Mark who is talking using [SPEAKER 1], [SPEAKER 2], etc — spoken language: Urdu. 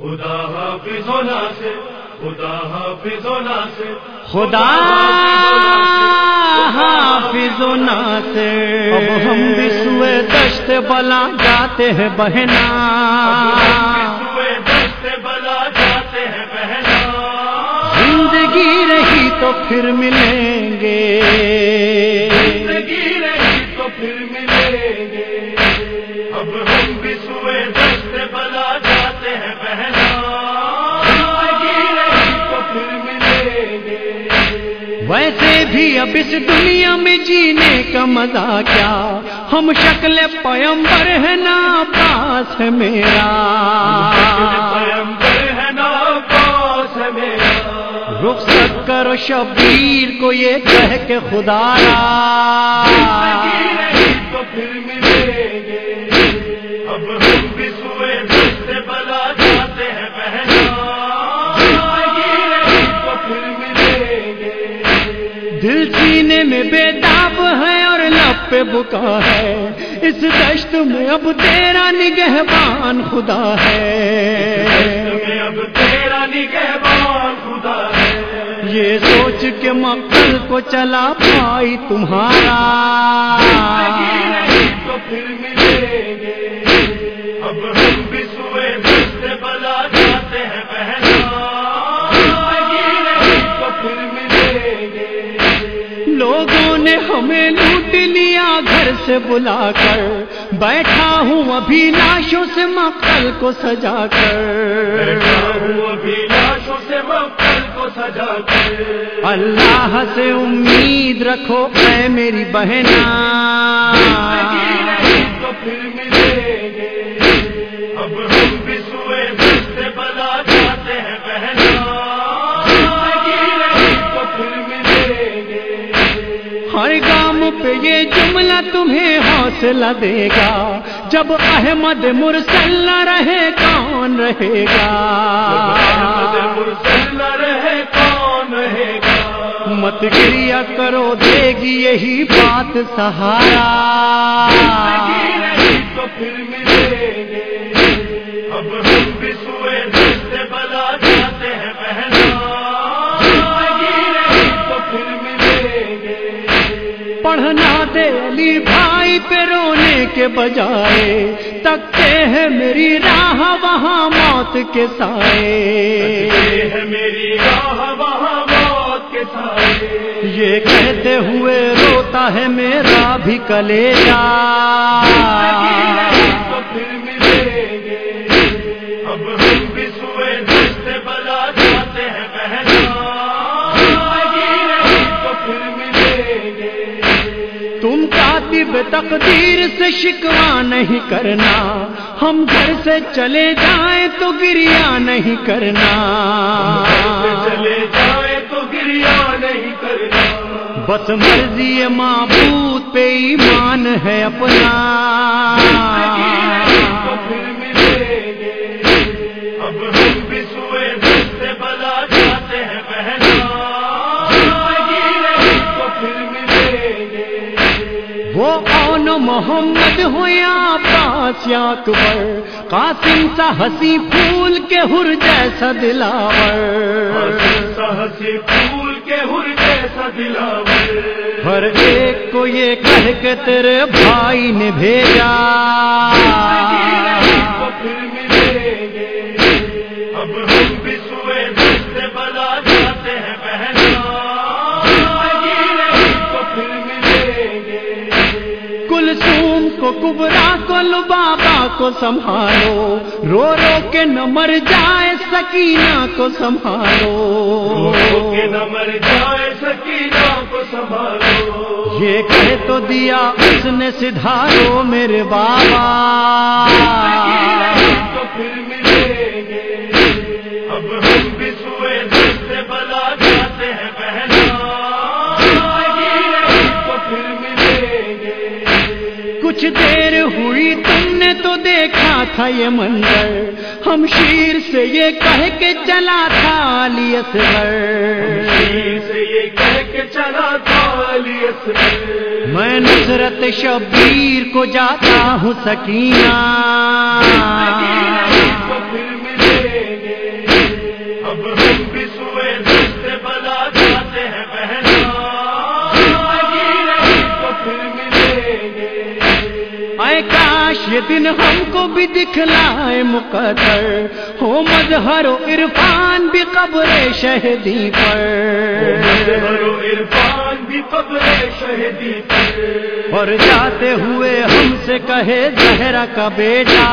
[SPEAKER 1] خدا حافظ و ناصر خدا حافظ و ناصر
[SPEAKER 2] خدا حافظ و ناصر۔ اب ہم دشت بلا جاتے ہیں بہنا۔
[SPEAKER 1] دست بلا جاتے ہیں بہنا۔
[SPEAKER 2] زندگی رہی تو پھر ملیں گے۔ ویسے بھی اب اس دنیا میں جینے کا مزہ کیا؟ ہم شکل پیمبر ہے نا پاس ہے میرا۔
[SPEAKER 1] نا پاس میرا
[SPEAKER 2] رخصت کرو شبیر کو یہ کہہ کے خدا
[SPEAKER 1] را۔
[SPEAKER 2] دل سینے میں بے داب ہے اور لب پہ بکا ہے۔ اس دشت میں اب تیرا نگہبان خدا ہے۔
[SPEAKER 1] اب تیرا نگہبان خدا ہے۔
[SPEAKER 2] یہ سوچ کے مقصد کو چلا پائی تمہارا۔
[SPEAKER 1] تو پھر ملیں گے۔ اب ہم بھی
[SPEAKER 2] لوگوں نے ہمیں لوٹ لیا گھر سے بلا کر۔ بیٹھا ہوں ابھی لاشوں سے مقتل کو سجا کر۔
[SPEAKER 1] ابھی لاشوں سے مقتل کو سجا کر۔
[SPEAKER 2] اللہ سے امید رکھو اے میری بہنا حوصلہ دے گا۔ جب احمد مرسل نہ رہے کون رہے گا؟
[SPEAKER 1] مرسل رہے کون رہے گا؟
[SPEAKER 2] مت گریا کرو دے گی یہی بات سہارا۔
[SPEAKER 1] تو پھر
[SPEAKER 2] کے بجائے تکتے ہیں میری راہ وہاں موت کے سائے۔
[SPEAKER 1] ہے میری راہ وہاں موت کے سائے۔
[SPEAKER 2] یہ کہتے ہوئے روتا ہے میرا بھی کلیجا۔ تقدیر سے شکوا نہیں کرنا۔ ہم گھر سے چلے جائیں تو گریا نہیں کرنا۔
[SPEAKER 1] چلے جائے تو گریا نہیں کرنا۔
[SPEAKER 2] بس مرضی معبود پہ ایمان ہے اپنا۔ وہ اون محمد ہو یا پاس یا اکبر؟ قاسم سا ہنسی پھول کے ہر جیسا دلاور۔
[SPEAKER 1] سہسی پھول کے ہر جیسا دلاور۔
[SPEAKER 2] ہر ایک کو یہ کہہ کے تیرے بھائی نے بھیجا۔
[SPEAKER 1] جاتے ہیں
[SPEAKER 2] کلثوم کو کبرا کو لبابا کو سنبھالو۔ رو رو کے نہ مر جائے سکینہ کو سنبھالو۔
[SPEAKER 1] کہ نہ مر جائے سکینہ کو سنبھالو۔
[SPEAKER 2] یہ کہہ تو دیا اس نے سدھارو میرے بابا۔
[SPEAKER 1] تو پھر ملیں گے۔ اب ہم بھی
[SPEAKER 2] دیر ہوئی تم نے تو دیکھا تھا یہ منظر ہم شیر سے یہ کہہ کے چلا تھا علی اصغر
[SPEAKER 1] شیر سے یہ کہہ کے چلا تھا علی اصغر
[SPEAKER 2] میں نصرت شبیر کو جاتا ہوں سکینہ دن ہم کو بھی دکھلائے مقدر ہو مظہر و عرفان بھی قبر شہدی پر۔
[SPEAKER 1] و عرفان بھی قبر شہدی پر۔
[SPEAKER 2] اور جاتے ہوئے ہم سے کہے زہرا کا بیٹا۔